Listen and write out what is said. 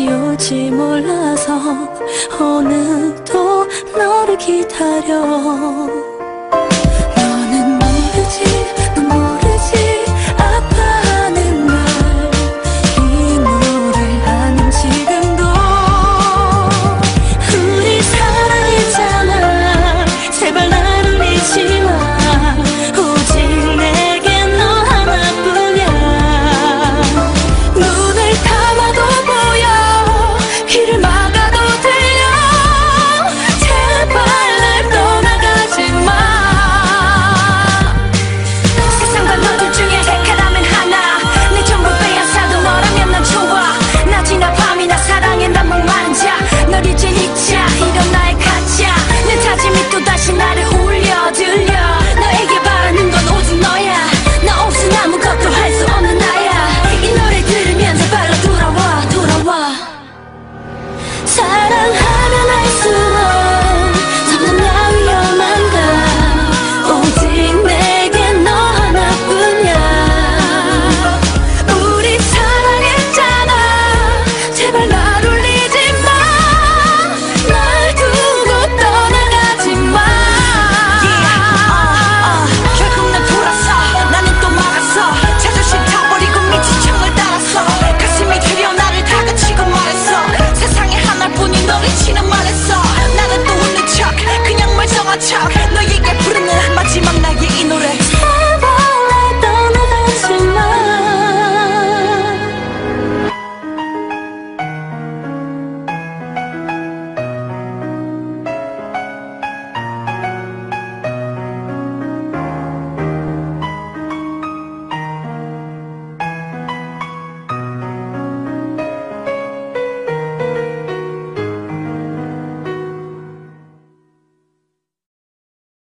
지울지 몰라서 오늘도 너를 기다려.